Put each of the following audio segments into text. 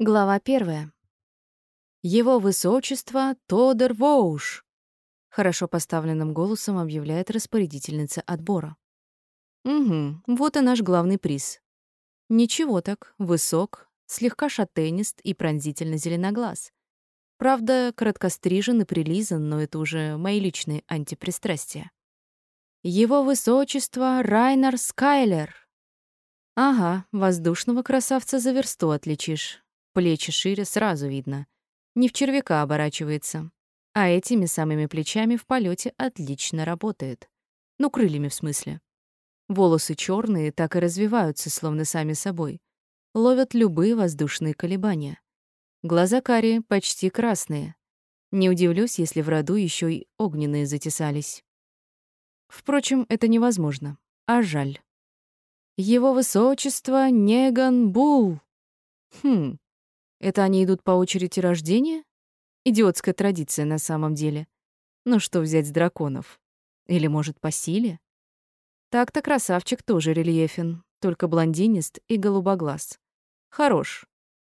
Глава первая. «Его высочество Тодор Воуш!» Хорошо поставленным голосом объявляет распорядительница отбора. «Угу, вот и наш главный приз. Ничего так, высок, слегка шатенист и пронзительно зеленоглаз. Правда, короткострижен и прилизан, но это уже мои личные антипристрастия. Его высочество Райнер Скайлер!» Ага, воздушного красавца за версту отличишь. Плечи шире сразу видно. Не в червяка оборачивается. А этими самыми плечами в полете отлично работает. Ну, крыльями в смысле. Волосы черные так и развиваются, словно сами собой. Ловят любые воздушные колебания. Глаза карие почти красные. Не удивлюсь, если в роду еще и огненные затесались. Впрочем, это невозможно. А жаль. Его высочество Неган Бул. Хм, это они идут по очереди рождения? Идиотская традиция на самом деле. Ну что взять с драконов? Или, может, по силе? Так-то красавчик тоже рельефен, только блондинист и голубоглаз. Хорош.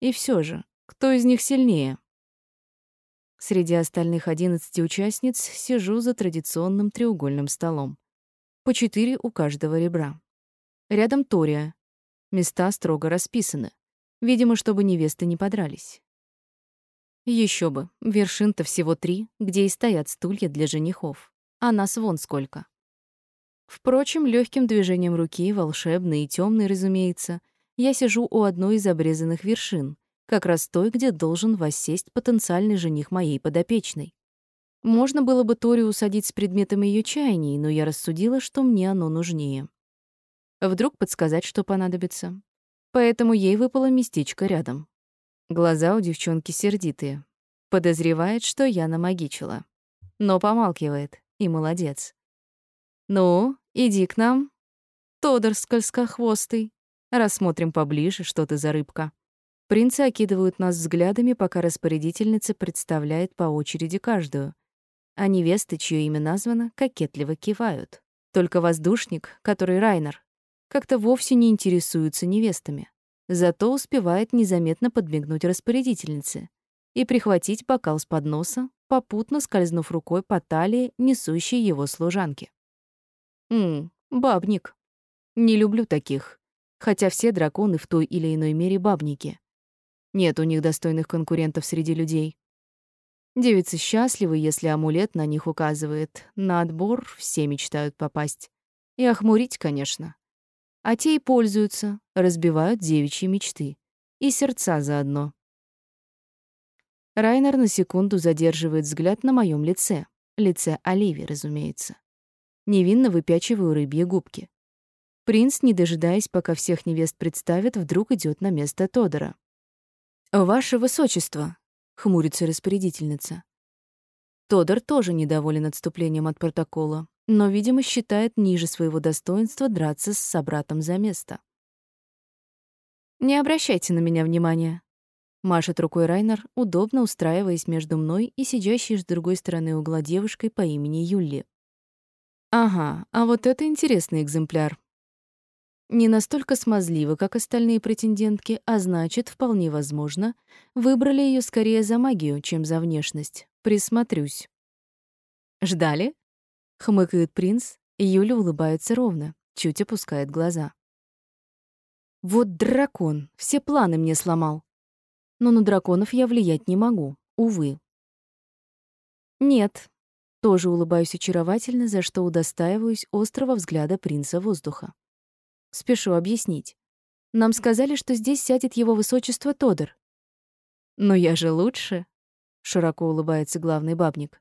И все же, кто из них сильнее? Среди остальных одиннадцати участниц сижу за традиционным треугольным столом. По четыре у каждого ребра. Рядом Тория. Места строго расписаны. Видимо, чтобы невесты не подрались. Еще бы, вершин-то всего три, где и стоят стулья для женихов. А нас вон сколько. Впрочем, легким движением руки, волшебный и темный, разумеется, я сижу у одной из обрезанных вершин, как раз той, где должен воссесть потенциальный жених моей подопечной. Можно было бы Тори усадить с предметом ее чаяний, но я рассудила, что мне оно нужнее. Вдруг подсказать, что понадобится поэтому ей выпало местечко рядом. Глаза у девчонки сердитые. Подозревает, что я намагичила. Но помалкивает, и молодец. «Ну, иди к нам, Тодор скользкохвостый. Рассмотрим поближе, что ты за рыбка». Принцы окидывают нас взглядами, пока распорядительница представляет по очереди каждую. А невесты, чье имя названо, кокетливо кивают. Только воздушник, который Райнер, как-то вовсе не интересуется невестами. Зато успевает незаметно подмигнуть распорядительнице и прихватить бокал с подноса, попутно скользнув рукой по талии несущей его служанки. Мм, бабник. Не люблю таких, хотя все драконы в той или иной мере бабники. Нет у них достойных конкурентов среди людей. Девицы счастливы, если амулет на них указывает. На отбор все мечтают попасть. И охмурить, конечно. А те и пользуются, разбивают девичьи мечты. И сердца заодно. Райнер на секунду задерживает взгляд на моем лице. Лице Оливии, разумеется. Невинно выпячиваю рыбьи губки. Принц, не дожидаясь, пока всех невест представят, вдруг идет на место Тодора. «Ваше высочество», — хмурится распорядительница. Тодор тоже недоволен отступлением от протокола, но, видимо, считает ниже своего достоинства драться с собратом за место. «Не обращайте на меня внимания», — машет рукой Райнер, удобно устраиваясь между мной и сидящей с другой стороны угла девушкой по имени Юлли. «Ага, а вот это интересный экземпляр. Не настолько смазлива, как остальные претендентки, а значит, вполне возможно, выбрали ее скорее за магию, чем за внешность. Присмотрюсь». «Ждали?» Хмыкает принц, и Юля улыбается ровно, чуть опускает глаза. Вот дракон, все планы мне сломал. Но на драконов я влиять не могу, увы. Нет. Тоже улыбаюсь очаровательно, за что удостаиваюсь острого взгляда принца воздуха. Спешу объяснить. Нам сказали, что здесь сядет его высочество Тодор. Но я же лучше, широко улыбается главный бабник.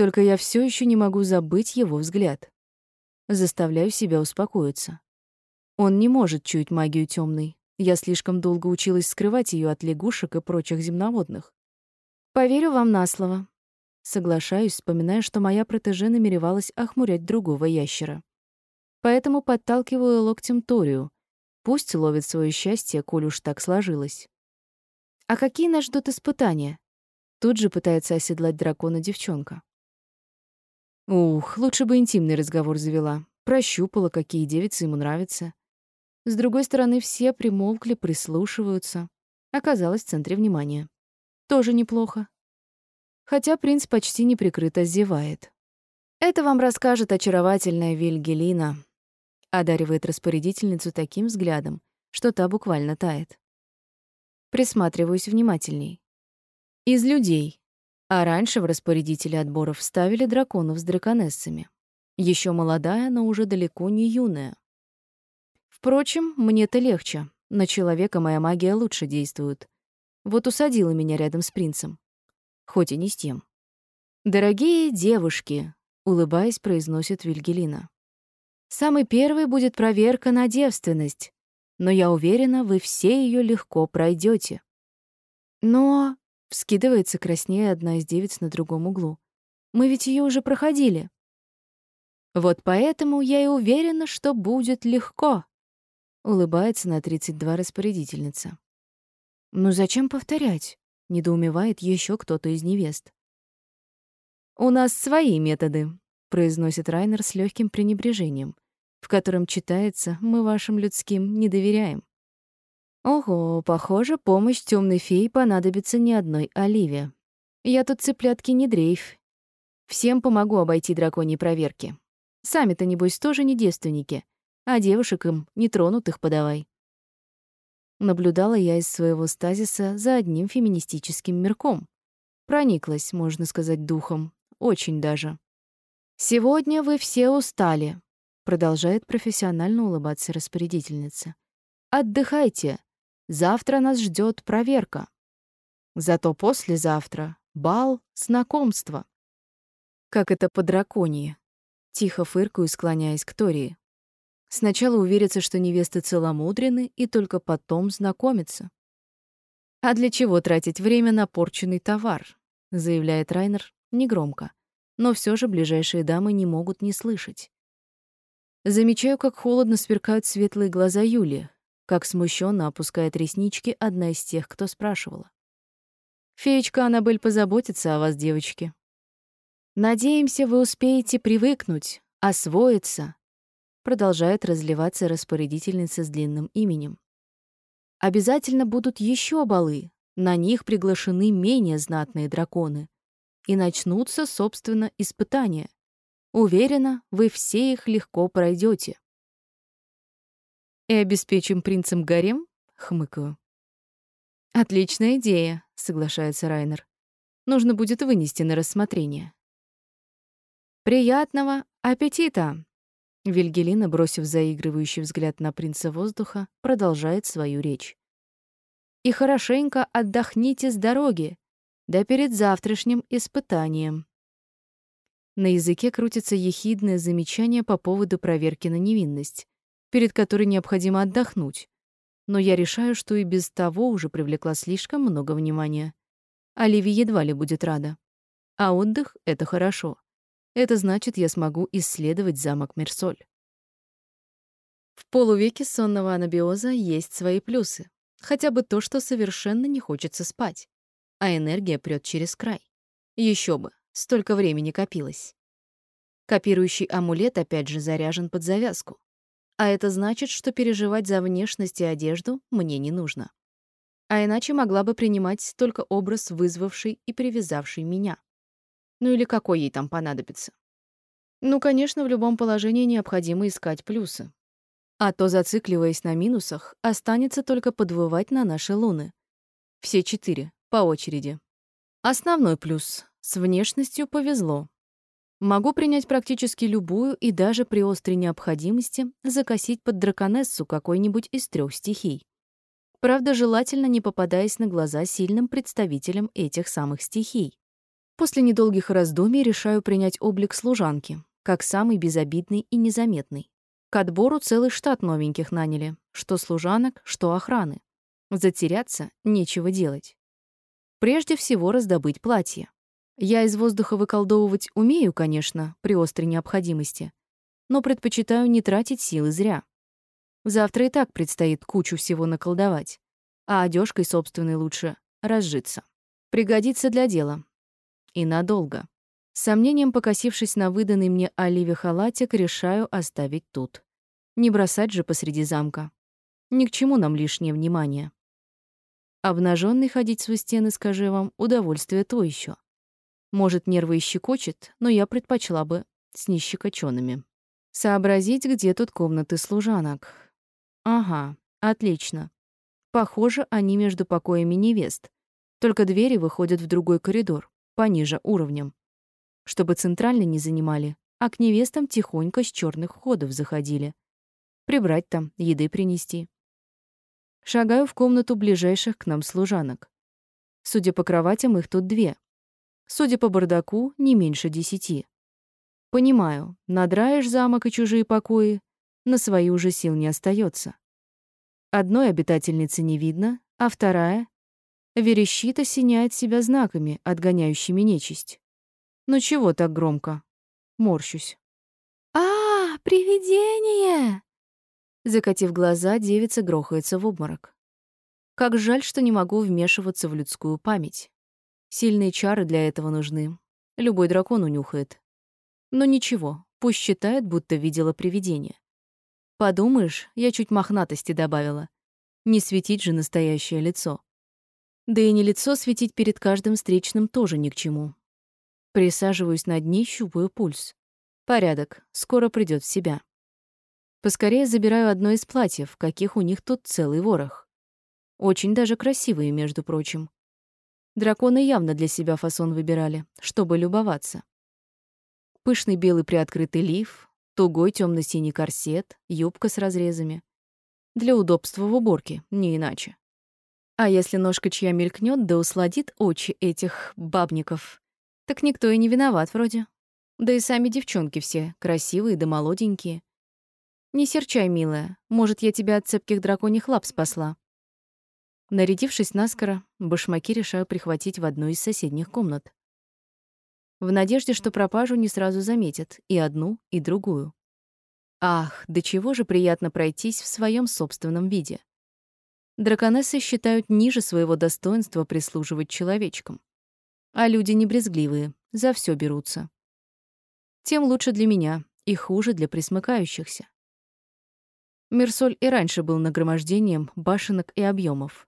Только я все еще не могу забыть его взгляд. Заставляю себя успокоиться. Он не может чуять магию темной. Я слишком долго училась скрывать ее от лягушек и прочих земноводных. Поверю вам на слово. Соглашаюсь, вспоминая, что моя протеже намеревалась охмурять другого ящера. Поэтому подталкиваю локтем Торию. Пусть ловит свое счастье, коль уж так сложилось. А какие нас ждут испытания? Тут же пытается оседлать дракона девчонка. Ух, лучше бы интимный разговор завела. Прощупала, какие девицы ему нравятся. С другой стороны, все примолкли, прислушиваются. оказалась в центре внимания. Тоже неплохо. Хотя принц почти неприкрыто зевает. «Это вам расскажет очаровательная Вильгелина», одаривает распорядительницу таким взглядом, что та буквально тает. Присматриваюсь внимательней. Из людей. А раньше в распорядители отборов ставили драконов с драконессами. Еще молодая, но уже далеко не юная. Впрочем, мне-то легче. На человека моя магия лучше действует. Вот усадила меня рядом с принцем. Хоть и не с тем. «Дорогие девушки», — улыбаясь, произносит Вильгелина. «Самый первый будет проверка на девственность но я уверена, вы все ее легко пройдете. Но вскидывается краснее одна из девиц на другом углу. Мы ведь ее уже проходили. Вот поэтому я и уверена, что будет легко. Улыбается на 32 распорядительница. Ну зачем повторять? недоумевает еще кто-то из невест. У нас свои методы, произносит Райнер с легким пренебрежением в котором читается «Мы вашим людским не доверяем». Ого, похоже, помощь темной феи понадобится не одной Оливе. Я тут цыплятки не дрейф. Всем помогу обойти драконьи проверки. Сами-то, небось, тоже не девственники, а девушек им нетронутых подавай. Наблюдала я из своего стазиса за одним феминистическим мирком. Прониклась, можно сказать, духом. Очень даже. «Сегодня вы все устали», Продолжает профессионально улыбаться распорядительница. Отдыхайте. Завтра нас ждет проверка. Зато послезавтра бал знакомства. Как это по драконье. Тихо фыркаю, склоняясь к Тории. Сначала увериться, что невесты целомудрены, и только потом знакомиться. «А для чего тратить время на порченный товар?» — заявляет Райнер негромко. Но все же ближайшие дамы не могут не слышать. Замечаю, как холодно сверкают светлые глаза Юли, как смущенно опускает реснички одна из тех, кто спрашивала. «Феечка Аннабель позаботится о вас, девочки». «Надеемся, вы успеете привыкнуть, освоиться», продолжает разливаться распорядительница с длинным именем. «Обязательно будут еще балы, на них приглашены менее знатные драконы, и начнутся, собственно, испытания. Уверена, вы все их легко пройдете. И обеспечим принцам гарем? Хмыкаю. Отличная идея, соглашается Райнер. Нужно будет вынести на рассмотрение. Приятного аппетита! Вильгелина, бросив заигрывающий взгляд на принца воздуха, продолжает свою речь. И хорошенько отдохните с дороги, да перед завтрашним испытанием. На языке крутится ехидное замечание по поводу проверки на невинность, перед которой необходимо отдохнуть. Но я решаю, что и без того уже привлекла слишком много внимания. Оливия едва ли будет рада. А отдых — это хорошо. Это значит, я смогу исследовать замок Мерсоль. В полувеке сонного анабиоза есть свои плюсы. Хотя бы то, что совершенно не хочется спать. А энергия прёт через край. Еще бы, Столько времени копилось. Копирующий амулет опять же заряжен под завязку. А это значит, что переживать за внешность и одежду мне не нужно. А иначе могла бы принимать только образ, вызвавший и привязавший меня. Ну или какой ей там понадобится. Ну, конечно, в любом положении необходимо искать плюсы. А то, зацикливаясь на минусах, останется только подвывать на наши луны. Все четыре, по очереди. Основной плюс с внешностью повезло. Могу принять практически любую и даже при острой необходимости закосить под драконессу какой-нибудь из трех стихий. Правда, желательно не попадаясь на глаза сильным представителям этих самых стихий. После недолгих раздумий решаю принять облик служанки, как самый безобидный и незаметный. К отбору целый штат новеньких наняли, что служанок, что охраны. Затеряться нечего делать. Прежде всего раздобыть платье. Я из воздуха выколдовывать умею, конечно, при острой необходимости, но предпочитаю не тратить силы зря. Завтра и так предстоит кучу всего наколдовать, а одежкой собственной лучше разжиться. Пригодится для дела. И надолго. С сомнением покосившись на выданный мне Оливе халатик, решаю оставить тут. Не бросать же посреди замка. Ни к чему нам лишнее внимание. Обнаженный ходить с стены, скажи вам, удовольствие то еще. Может, нервы и щекочет, но я предпочла бы с нещекоченными. Сообразить, где тут комнаты служанок. Ага, отлично. Похоже, они между покоями невест. Только двери выходят в другой коридор, пониже уровнем. Чтобы центрально не занимали, а к невестам тихонько с черных входов заходили. Прибрать там, еды принести. Шагаю в комнату ближайших к нам служанок. Судя по кроватям, их тут две. Судя по бардаку, не меньше десяти. Понимаю, надраешь замок и чужие покои, на свои уже сил не остается. Одной обитательницы не видно, а вторая верещит осеняет себя знаками, отгоняющими нечисть. Ну чего так громко? Морщусь. «А, привидение!» Закатив глаза, девица грохается в обморок. Как жаль, что не могу вмешиваться в людскую память. Сильные чары для этого нужны. Любой дракон унюхает. Но ничего, пусть считает, будто видела привидение. Подумаешь, я чуть мохнатости добавила. Не светить же настоящее лицо. Да и не лицо светить перед каждым встречным тоже ни к чему. Присаживаюсь над ней, щупаю пульс. Порядок, скоро придёт в себя. Поскорее забираю одно из платьев, каких у них тут целый ворох. Очень даже красивые, между прочим. Драконы явно для себя фасон выбирали, чтобы любоваться. Пышный белый приоткрытый лиф, тугой темно синий корсет, юбка с разрезами. Для удобства в уборке, не иначе. А если ножка чья мелькнет, да усладит очи этих бабников, так никто и не виноват вроде. Да и сами девчонки все красивые да молоденькие. «Не серчай, милая. Может, я тебя от цепких драконьих лап спасла». Нарядившись наскоро, башмаки решаю прихватить в одну из соседних комнат. В надежде, что пропажу не сразу заметят и одну, и другую. Ах, до чего же приятно пройтись в своем собственном виде. Драконессы считают ниже своего достоинства прислуживать человечкам. А люди не брезгливые, за все берутся. Тем лучше для меня и хуже для присмыкающихся. Мирсоль и раньше был нагромождением башенок и объемов.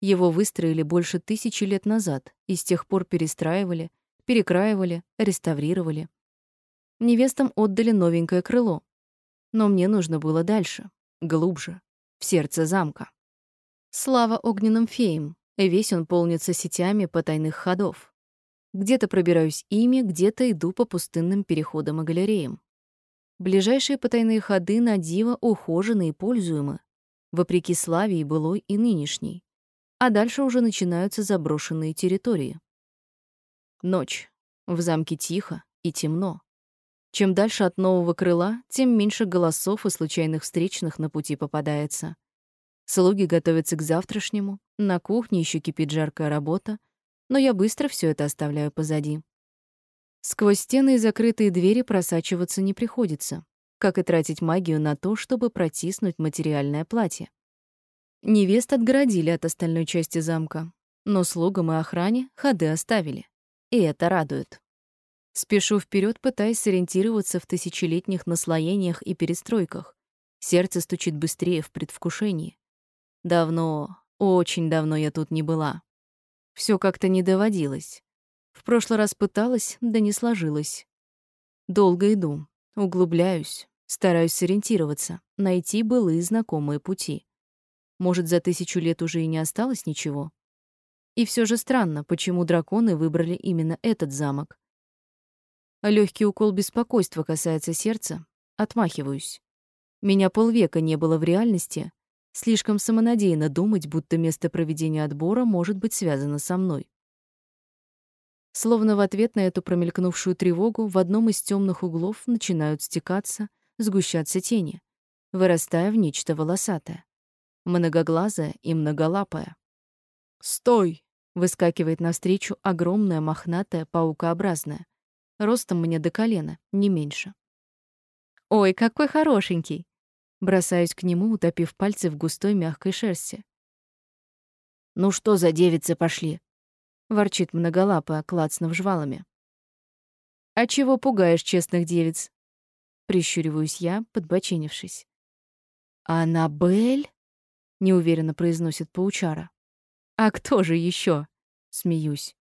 Его выстроили больше тысячи лет назад и с тех пор перестраивали, перекраивали, реставрировали. Невестам отдали новенькое крыло. Но мне нужно было дальше, глубже, в сердце замка. Слава огненным феям, весь он полнится сетями потайных ходов. Где-то пробираюсь ими, где-то иду по пустынным переходам и галереям. Ближайшие потайные ходы на диво ухожены и пользуемы, вопреки славе и былой, и нынешней. А дальше уже начинаются заброшенные территории. Ночь. В замке тихо и темно. Чем дальше от нового крыла, тем меньше голосов и случайных встречных на пути попадается. Слуги готовятся к завтрашнему, на кухне еще кипит жаркая работа, но я быстро все это оставляю позади. Сквозь стены и закрытые двери просачиваться не приходится, как и тратить магию на то, чтобы протиснуть материальное платье. Невест отгородили от остальной части замка, но слугам и охране ходы оставили. И это радует. Спешу вперед, пытаясь сориентироваться в тысячелетних наслоениях и перестройках. Сердце стучит быстрее в предвкушении. Давно, очень давно я тут не была. Все как-то не доводилось. В прошлый раз пыталась, да не сложилось. Долго иду, углубляюсь, стараюсь сориентироваться, найти былые знакомые пути. Может, за тысячу лет уже и не осталось ничего? И все же странно, почему драконы выбрали именно этот замок. Легкий укол беспокойства касается сердца, отмахиваюсь. Меня полвека не было в реальности, слишком самонадеянно думать, будто место проведения отбора может быть связано со мной. Словно в ответ на эту промелькнувшую тревогу в одном из темных углов начинают стекаться, сгущаться тени, вырастая в нечто волосатое, многоглазое и многолапое. «Стой!» — выскакивает навстречу огромная мохнатая паукообразная, ростом мне до колена, не меньше. «Ой, какой хорошенький!» Бросаюсь к нему, утопив пальцы в густой мягкой шерсти. «Ну что за девицы пошли?» ворчит многолапая, клацнув жвалами. «А чего пугаешь честных девиц?» Прищуриваюсь я, подбоченившись. «Аннабель?» — неуверенно произносит паучара. А кто же еще? Смеюсь.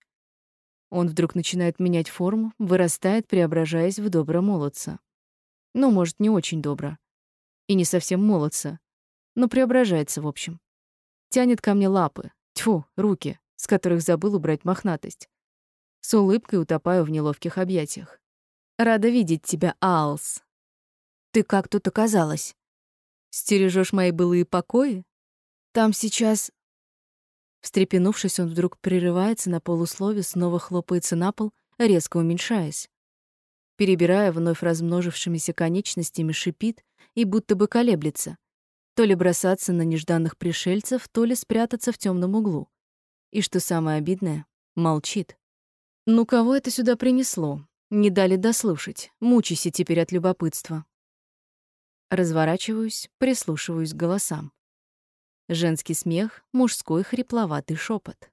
Он вдруг начинает менять форму, вырастает, преображаясь в добро молодца. Ну, может, не очень добро. И не совсем молодца. Но преображается, в общем. Тянет ко мне лапы. Тьфу, руки, с которых забыл убрать мохнатость. С улыбкой утопаю в неловких объятиях. «Рада видеть тебя, Алс. Ты как тут оказалась? Стережешь мои былые покои? Там сейчас...» Встрепенувшись, он вдруг прерывается на полуслове, снова хлопается на пол, резко уменьшаясь. Перебирая вновь размножившимися конечностями, шипит и будто бы колеблется. То ли бросаться на нежданных пришельцев, то ли спрятаться в темном углу. И что самое обидное, молчит. Ну кого это сюда принесло? Не дали дослушать. Мучайся теперь от любопытства. Разворачиваюсь, прислушиваюсь к голосам. Женский смех, мужской хрипловатый шепот.